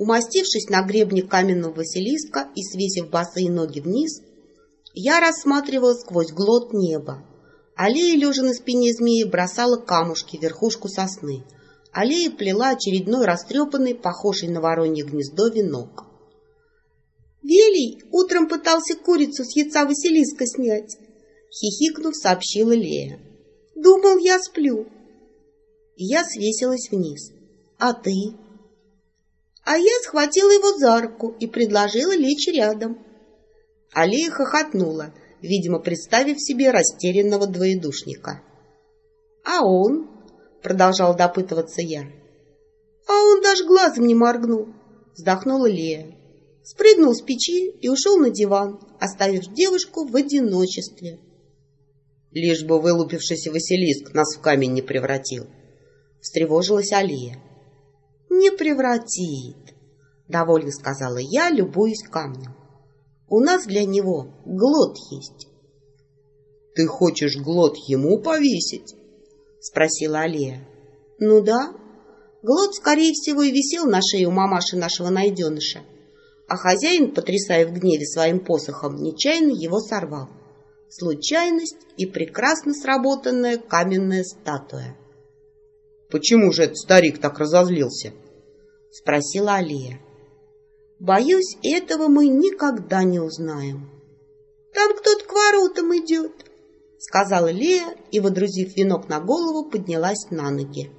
Умастившись на гребне каменного Василиска и свесив босые ноги вниз, я рассматривала сквозь глот неба. Аллея, лежа на спине змеи, бросала камушки в верхушку сосны. Аллея плела очередной растрепанный, похожий на воронье гнездо, венок. «Велий утром пытался курицу с яйца Василиска снять», — хихикнув, сообщила Лея. «Думал, я сплю». Я свесилась вниз. «А ты?» А я схватила его за руку и предложила лечь рядом. Алия хохотнула, видимо, представив себе растерянного двоедушника. «А он?» — продолжал допытываться я. «А он даже глазом не моргнул», — вздохнула Лея. Спрыгнул с печи и ушел на диван, оставив девушку в одиночестве. «Лишь бы вылупившийся Василиск нас в камень не превратил», — встревожилась Алия. «Не превратит», — довольно сказала я, любуясь камнем. У нас для него глот есть. — Ты хочешь глот ему повесить? — спросила Алия. — Ну да. Глот, скорее всего, и висел на шее у мамаши нашего найденыша. А хозяин, потрясая в гневе своим посохом, нечаянно его сорвал. Случайность и прекрасно сработанная каменная статуя. — Почему же этот старик так разозлился? — спросила Алия. Боюсь, этого мы никогда не узнаем. «Там кто-то к воротам идет», — сказала Лея и, водрузив венок на голову, поднялась на ноги.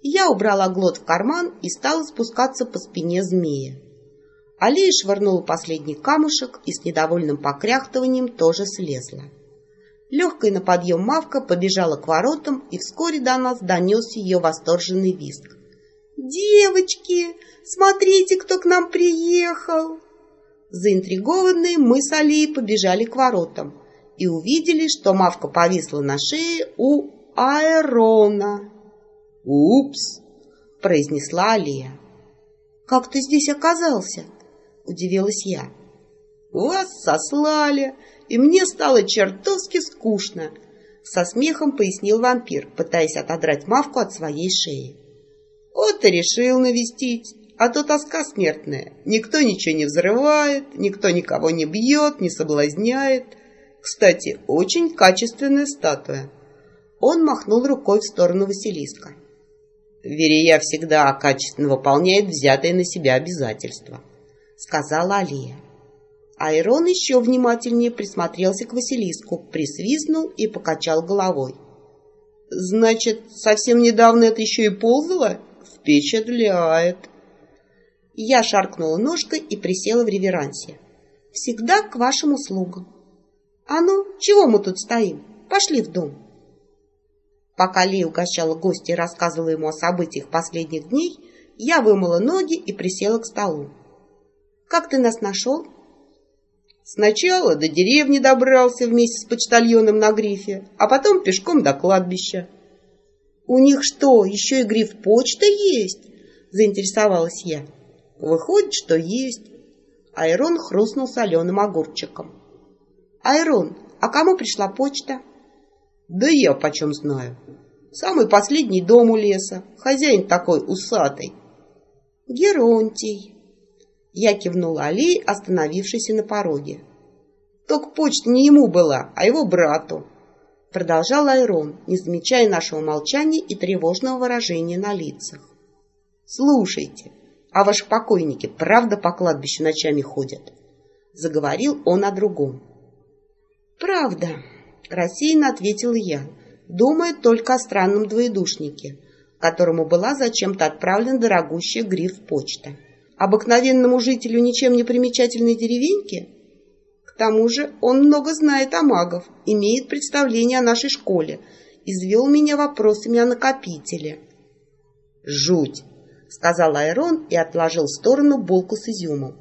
Я убрала глот в карман и стала спускаться по спине змея. Алия швырнула последний камушек и с недовольным покряхтыванием тоже слезла. Легкая на подъем мавка побежала к воротам, и вскоре до нас донес ее восторженный визг. «Девочки, смотрите, кто к нам приехал!» Заинтригованные мы с Алией побежали к воротам и увидели, что мавка повисла на шее у Аэрона. «Упс!» — произнесла Алия. «Как ты здесь оказался?» — удивилась я. «Вас сослали, и мне стало чертовски скучно!» — со смехом пояснил вампир, пытаясь отодрать мавку от своей шеи. Вот и решил навестить. А то тоска смертная. Никто ничего не взрывает, никто никого не бьет, не соблазняет. Кстати, очень качественная статуя. Он махнул рукой в сторону Василиска. Верея всегда качественно выполняет взятые на себя обязательства, сказала Алия. Айрон еще внимательнее присмотрелся к Василиску, присвистнул и покачал головой. «Значит, совсем недавно это еще и ползало?» Впечатляет. Я шаркнула ножкой и присела в реверансе. Всегда к вашим услугам. А ну, чего мы тут стоим? Пошли в дом. Пока Ли угощала гостя и рассказывала ему о событиях последних дней, я вымыла ноги и присела к столу. «Как ты нас нашел?» «Сначала до деревни добрался вместе с почтальоном на грифе, а потом пешком до кладбища. «У них что, еще и гриф почта есть?» — заинтересовалась я. «Выходит, что есть». Айрон хрустнул соленым огурчиком. «Айрон, а кому пришла почта?» «Да я почем знаю. Самый последний дом у леса. Хозяин такой усатый». «Геронтий». Я кивнула Алии, остановившейся на пороге. «Только почта не ему была, а его брату продолжал Айрон, не замечая нашего молчания и тревожного выражения на лицах. «Слушайте, а ваши покойники правда по кладбищу ночами ходят?» Заговорил он о другом. «Правда», — рассеянно ответила я, думая только о странном двоедушнике, которому была зачем-то отправлена дорогущая гриф почта. Обыкновенному жителю ничем не примечательной деревеньки к тому же он много знает о магов, имеет представление о нашей школе, извел меня вопросами о накопителе. «Жуть!» — сказал Айрон и отложил в сторону булку с изюмом.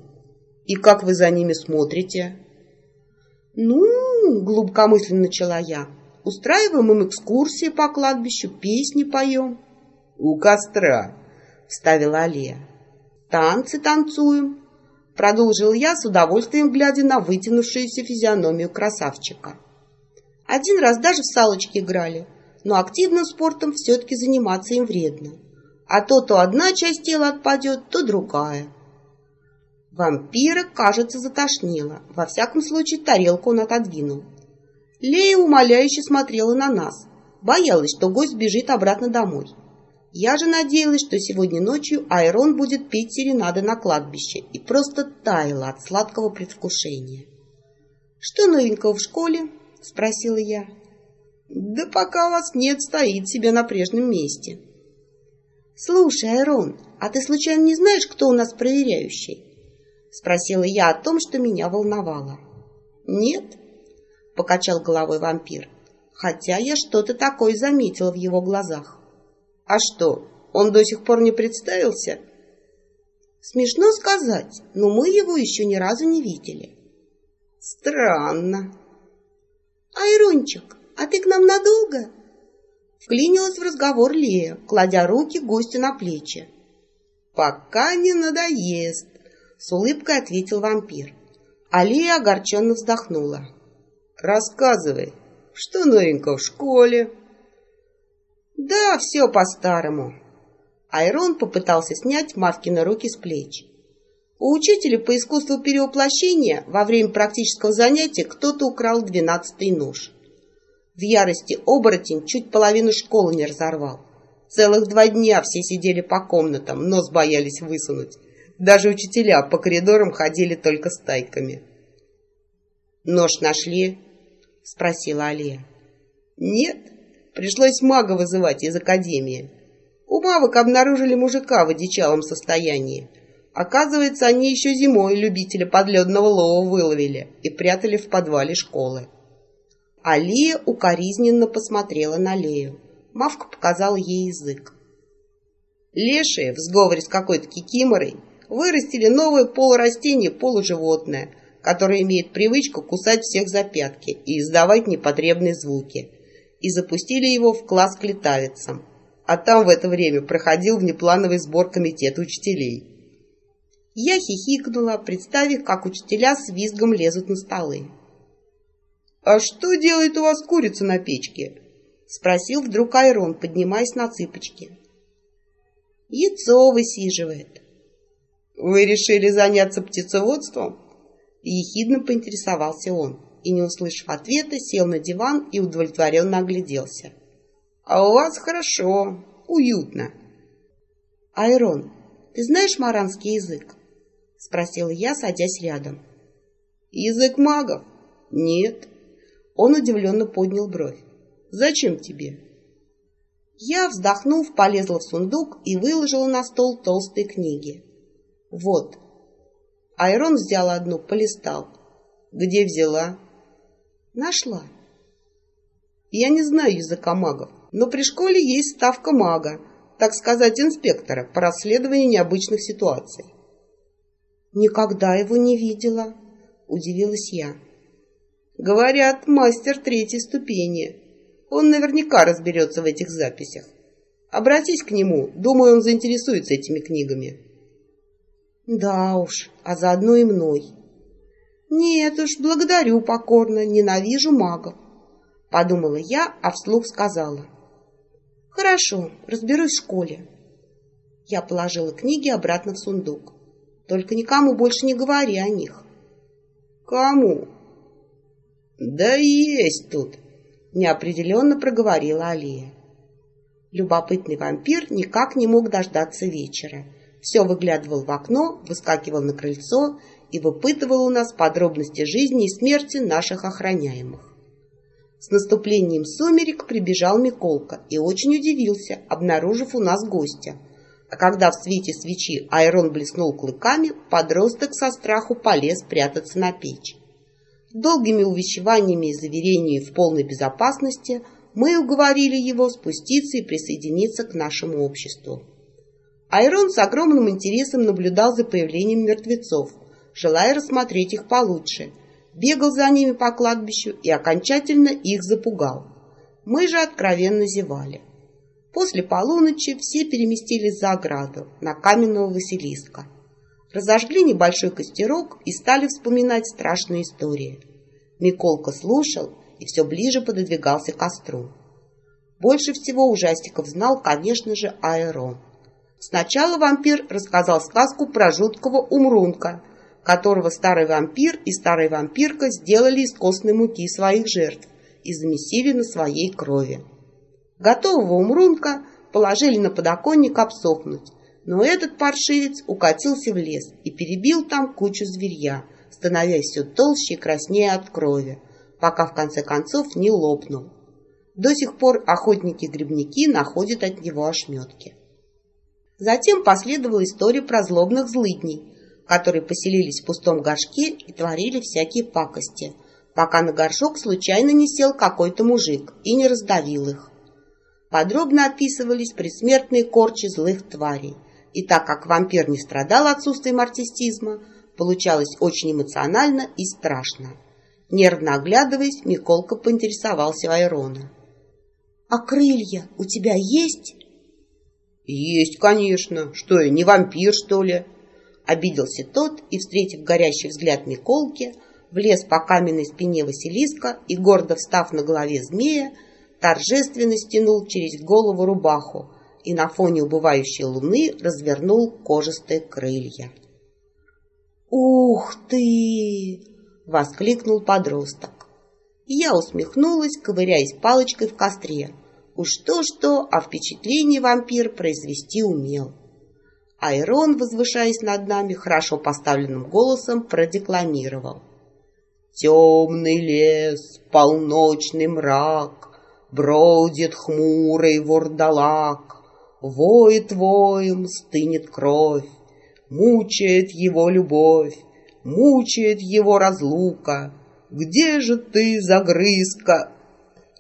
«И как вы за ними смотрите?» «Ну, — глубокомысленно начала я, — устраиваем им экскурсии по кладбищу, песни поем». «У костра», — вставила Алия. «Танцы танцуем, Продолжил я с удовольствием, глядя на вытянувшуюся физиономию красавчика. Один раз даже в салочки играли, но активным спортом все-таки заниматься им вредно. А то то одна часть тела отпадет, то другая. Вампира, кажется, затошнило. Во всяком случае, тарелку он отодвинул. Лея умоляюще смотрела на нас. Боялась, что гость бежит обратно домой. Я же надеялась, что сегодня ночью Айрон будет петь серенады на кладбище и просто таяла от сладкого предвкушения. «Что новенького в школе?» — спросила я. «Да пока вас нет, стоит себе на прежнем месте». «Слушай, Айрон, а ты случайно не знаешь, кто у нас проверяющий?» — спросила я о том, что меня волновало. «Нет», — покачал головой вампир, хотя я что-то такое заметила в его глазах. А что, он до сих пор не представился? Смешно сказать, но мы его еще ни разу не видели. Странно. Айрончик, а ты к нам надолго? Вклинилась в разговор Лея, кладя руки гостю на плечи. Пока не надоест, с улыбкой ответил вампир. А Лея огорченно вздохнула. Рассказывай, что новенького в школе? Да, все по-старому. Айрон попытался снять Мавкины руки с плеч. У учителя по искусству перевоплощения во время практического занятия кто-то украл двенадцатый нож. В ярости оборотень чуть половину школы не разорвал. Целых два дня все сидели по комнатам, нос боялись высунуть. Даже учителя по коридорам ходили только стайками. «Нож нашли?» — спросила Алия. «Нет, Пришлось мага вызывать из академии. У мавок обнаружили мужика в одичалом состоянии. Оказывается, они еще зимой любителя подледного лова выловили и прятали в подвале школы. Алия укоризненно посмотрела на Лею. Мавка показала ей язык. Лешие в сговоре с какой-то кикиморой вырастили новое полурастение-полуживотное, которое имеет привычку кусать всех за пятки и издавать непотребные звуки – и запустили его в класс к летавицам. А там в это время проходил внеплановый сбор комитета учителей. Я хихикнула, представив, как учителя с визгом лезут на столы. «А что делает у вас курица на печке?» — спросил вдруг Айрон, поднимаясь на цыпочки. «Яйцо высиживает». «Вы решили заняться птицеводством?» — ехидно поинтересовался он и, не услышав ответа, сел на диван и удовлетворенно огляделся. «А у вас хорошо, уютно». «Айрон, ты знаешь маранский язык?» — спросила я, садясь рядом. «Язык магов?» «Нет». Он удивленно поднял бровь. «Зачем тебе?» Я, вздохнув, полезла в сундук и выложила на стол толстые книги. «Вот». Айрон взял одну, полистал. «Где взяла?» Нашла. Я не знаю языка магов, но при школе есть ставка мага, так сказать, инспектора по расследованию необычных ситуаций. Никогда его не видела, удивилась я. Говорят, мастер третьей ступени. Он наверняка разберется в этих записях. Обратись к нему, думаю, он заинтересуется этими книгами. Да уж, а заодно и мной. «Нет уж, благодарю покорно, ненавижу магов», — подумала я, а вслух сказала. «Хорошо, разберусь в школе». Я положила книги обратно в сундук. Только никому больше не говори о них. «Кому?» «Да есть тут», — неопределенно проговорила Алия. Любопытный вампир никак не мог дождаться вечера. Все выглядывал в окно, выскакивал на крыльцо и выпытывал у нас подробности жизни и смерти наших охраняемых. С наступлением сумерек прибежал Миколка и очень удивился, обнаружив у нас гостя. А когда в свете свечи Айрон блеснул клыками, подросток со страху полез прятаться на печь. Долгими увещеваниями и заверениями в полной безопасности мы уговорили его спуститься и присоединиться к нашему обществу. Айрон с огромным интересом наблюдал за появлением мертвецов – желая рассмотреть их получше. Бегал за ними по кладбищу и окончательно их запугал. Мы же откровенно зевали. После полуночи все переместились за ограду, на каменного Василиска. Разожгли небольшой костерок и стали вспоминать страшные истории. Миколка слушал и все ближе пододвигался к костру. Больше всего ужастиков знал, конечно же, Аэрон. Сначала вампир рассказал сказку про жуткого умрунка, которого старый вампир и старая вампирка сделали из костной муки своих жертв и замесили на своей крови. Готового умрунка положили на подоконник обсохнуть, но этот паршивец укатился в лес и перебил там кучу зверья, становясь все толще и краснее от крови, пока в конце концов не лопнул. До сих пор охотники-грибники находят от него ошметки. Затем последовала история про злобных злыдней, которые поселились в пустом горшке и творили всякие пакости, пока на горшок случайно не сел какой-то мужик и не раздавил их. Подробно описывались предсмертные корчи злых тварей, и так как вампир не страдал отсутствием артистизма, получалось очень эмоционально и страшно. Нервно оглядываясь, Миколка поинтересовался Айрона. «А крылья у тебя есть?» «Есть, конечно. Что я, не вампир, что ли?» Обиделся тот и, встретив горящий взгляд Миколки, влез по каменной спине Василиска и, гордо встав на голове змея, торжественно стянул через голову рубаху, и на фоне убывающей луны развернул кожистые крылья. «Ух ты!» — воскликнул подросток. Я усмехнулась, ковыряясь палочкой в костре. Уж то-что, а впечатление вампир произвести умел. Айрон, возвышаясь над нами, хорошо поставленным голосом продекламировал. Темный лес, полночный мрак, Бродит хмурый вурдалак, Воет воем, стынет кровь, Мучает его любовь, Мучает его разлука. Где же ты, загрызка?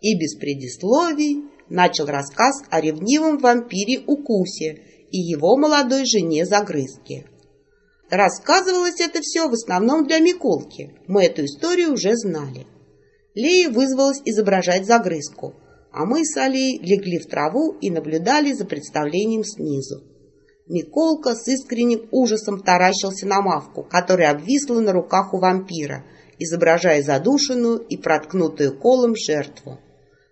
И без предисловий начал рассказ о ревнивом вампире Укусе и его молодой жене Загрызке. Рассказывалось это все в основном для Миколки. Мы эту историю уже знали. Лея вызвалась изображать Загрызку – а мы с Алей легли в траву и наблюдали за представлением снизу. Миколка с искренним ужасом таращился на мавку, которая обвисла на руках у вампира, изображая задушенную и проткнутую колом жертву.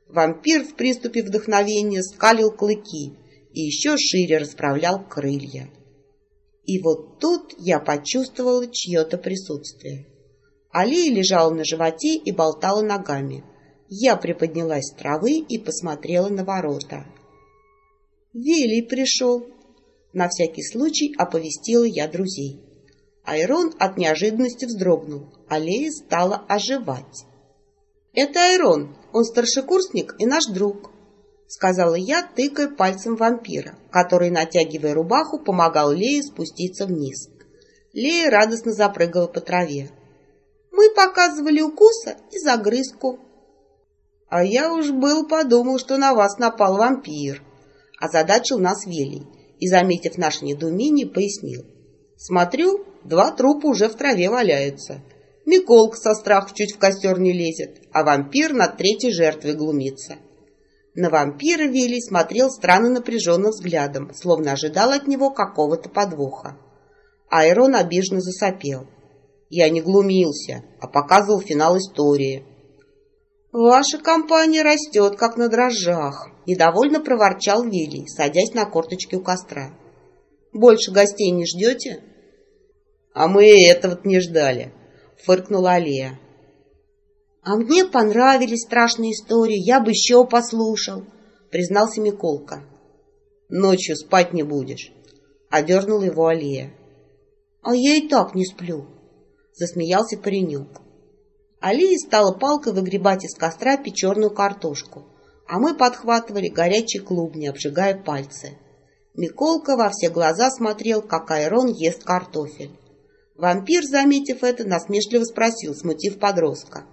Вампир в приступе вдохновения скалил клыки и еще шире расправлял крылья. И вот тут я почувствовала чье-то присутствие. Алия лежала на животе и болтала ногами. Я приподнялась с травы и посмотрела на ворота. Велий пришел. На всякий случай оповестила я друзей. Айрон от неожиданности вздрогнул, а Лея стала оживать. «Это Айрон, он старшекурсник и наш друг», — сказала я, тыкая пальцем вампира, который, натягивая рубаху, помогал Лее спуститься вниз. Лея радостно запрыгала по траве. «Мы показывали укуса и загрызку», а я уж был подумал, что на вас напал вампир. Озадачил нас Велий и, заметив наше недоумение, пояснил. Смотрю, два трупа уже в траве валяются. Миколка со страху чуть в костер не лезет, а вампир над третьей жертвой глумится. На вампира Велий смотрел странно напряженным взглядом, словно ожидал от него какого-то подвоха. Айрон обиженно засопел. Я не глумился, а показывал финал истории. «Ваша компания растет, как на дрожжах», — недовольно проворчал Вилли, садясь на корточки у костра. «Больше гостей не ждете?» «А мы этого-то не ждали», — фыркнула Алия. «А мне понравились страшные истории, я бы еще послушал», — признался Миколка. «Ночью спать не будешь», — одернула его Алия. «А я и так не сплю», — засмеялся паренек. Алия стала палкой выгребать из костра печеную картошку, а мы подхватывали горячие клубни, обжигая пальцы. Миколка во все глаза смотрел, как Айрон ест картофель. Вампир, заметив это, насмешливо спросил, смутив подростка.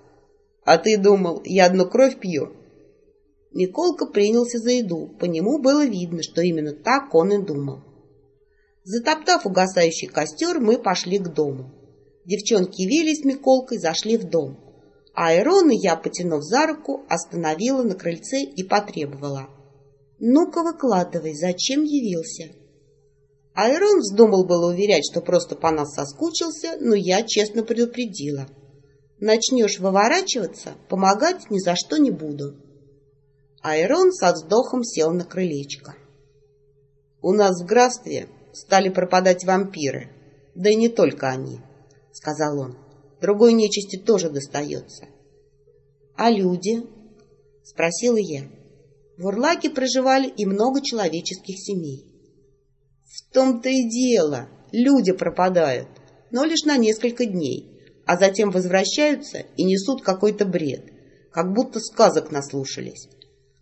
«А ты думал, я одну кровь пью?» Миколка принялся за еду. По нему было видно, что именно так он и думал. Затоптав угасающий костер, мы пошли к дому. Девчонки Вели с Миколкой зашли в дом. А Айрон и я, потянув за руку, остановила на крыльце и потребовала. «Ну-ка выкладывай, зачем явился?» Айрон вздумал было уверять, что просто по нас соскучился, но я честно предупредила. «Начнешь выворачиваться, помогать ни за что не буду». Айрон со вздохом сел на крылечко. У нас в графстве стали пропадать вампиры, да и не только они, сказал он. Другой нечисти тоже достается. А люди? Спросила я. В Урлаке проживали и много человеческих семей. В том-то и дело, люди пропадают, но лишь на несколько дней, а затем возвращаются и несут какой-то бред, как будто сказок наслушались.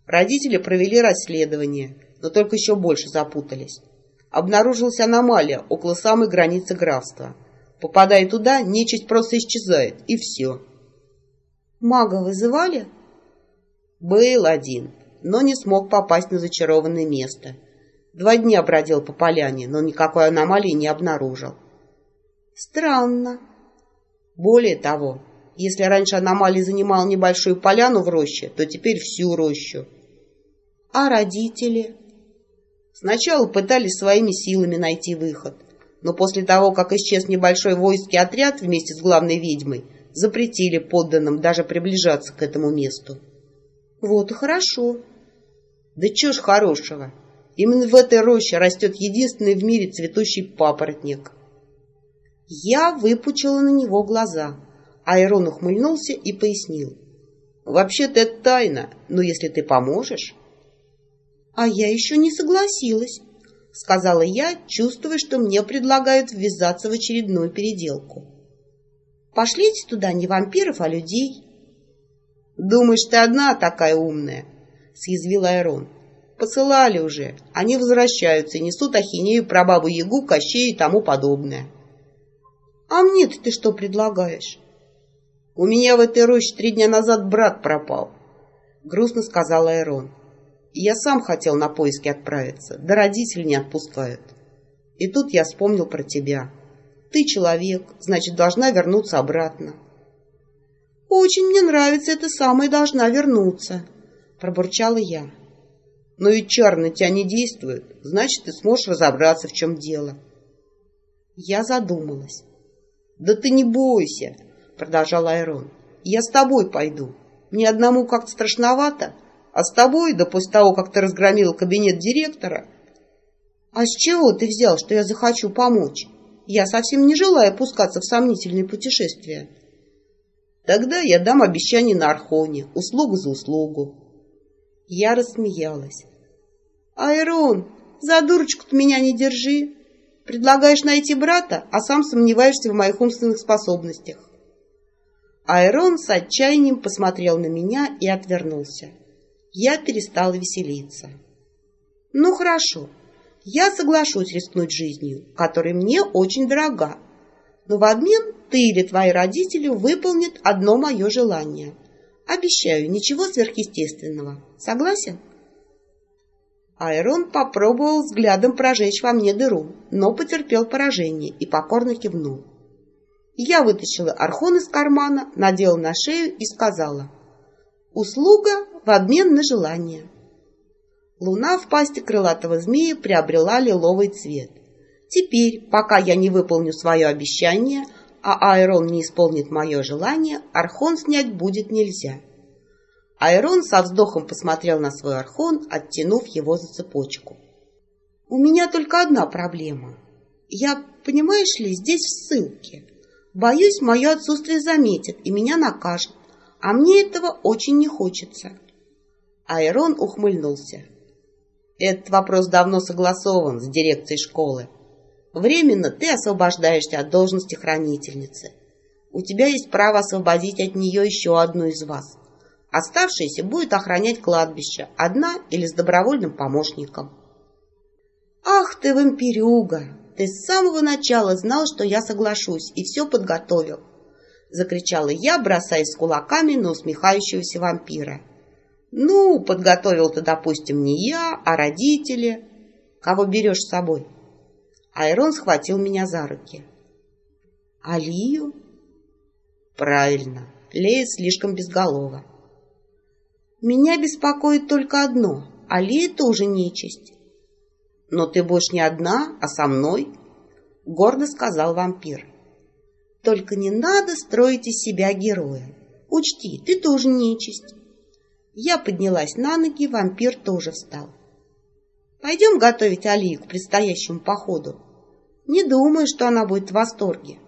Родители провели расследование, но только еще больше запутались. Обнаружилась аномалия около самой границы графства. Попадая туда, нечисть просто исчезает, и все. Мага вызывали? Был один, но не смог попасть на зачарованное место. Два дня бродил по поляне, но никакой аномалии не обнаружил. Странно. Более того, если раньше аномалия занимала небольшую поляну в роще, то теперь всю рощу. А родители? Сначала пытались своими силами найти выход, но после того, как исчез небольшой воинский отряд вместе с главной ведьмой, запретили подданным даже приближаться к этому месту. Вот и хорошо. Да чего ж хорошего. Именно в этой роще растет единственный в мире цветущий папоротник. Я выпучила на него глаза. Айрон ухмыльнулся и пояснил. Вообще-то это тайна, но если ты поможешь... «А я еще не согласилась», — сказала я, чувствуя, что мне предлагают ввязаться в очередную переделку. «Пошлите туда не вампиров, а людей». «Думаешь, ты одна такая умная?» — съязвил Айрон. «Посылали уже. Они возвращаются и несут ахинею про бабу-ягу, Кощей и тому подобное». «А мне-то ты что предлагаешь?» «У меня в этой роще три дня назад брат пропал», — грустно сказал Айрон. Я сам хотел на поиски отправиться, да родители не отпускают. И тут я вспомнил про тебя. Ты человек, значит, должна вернуться обратно. Очень мне нравится это самое «должна вернуться», — пробурчала я. Но и чар на тебя не действует, значит, ты сможешь разобраться, в чем дело. Я задумалась. «Да ты не бойся», — продолжал Айрон. «Я с тобой пойду. Мне одному как-то страшновато, а с тобой, да после того, как ты разгромил кабинет директора... А с чего ты взял, что я захочу помочь? Я совсем не желаю пускаться в сомнительные путешествия. Тогда я дам обещание на Архоне, услугу за услугу. Я рассмеялась. Айрон, за дурочку-то меня не держи. Предлагаешь найти брата, а сам сомневаешься в моих умственных способностях. Айрон с отчаянием посмотрел на меня и отвернулся я перестала веселиться. Ну хорошо, я соглашусь рискнуть жизнью, которая мне очень дорога, но в обмен ты или твои родители выполнят одно мое желание. Обещаю, ничего сверхъестественного. Согласен? Айрон попробовал взглядом прожечь во мне дыру, но потерпел поражение и покорно кивнул. Я вытащила архон из кармана, надела на шею и сказала, «Услуга в обмен на желание. Луна в пасти крылатого змея приобрела лиловый цвет. Теперь, пока я не выполню свое обещание, а Айрон не исполнит мое желание, архон снять будет нельзя. Айрон со вздохом посмотрел на свой архон, оттянув его за цепочку. «У меня только одна проблема. Я, понимаешь ли, здесь в ссылке. Боюсь, мое отсутствие заметят и меня накажут, а мне этого очень не хочется». Айрон ухмыльнулся. Этот вопрос давно согласован с дирекцией школы. Временно ты освобождаешься от должности хранительницы. У тебя есть право освободить от нее еще одну из вас. Оставшаяся будет охранять кладбище, одна или с добровольным помощником. «Ах ты, вампирюга! Ты с самого начала знал, что я соглашусь, и все подготовил!» Закричала я, бросаясь кулаками на усмехающегося вампира. Ну, подготовил-то, допустим, не я, а родители. Кого берешь с собой? Айрон схватил меня за руки. Алию? Правильно, Лея слишком безголова. Меня беспокоит только одно. Алия тоже нечисть. Но ты будешь не одна, а со мной, гордо сказал вампир. Только не надо строить из себя героя. Учти, ты тоже нечисть. Я поднялась на ноги, вампир тоже встал. Пойдем готовить Алию к предстоящему походу. Не думаю, что она будет в восторге.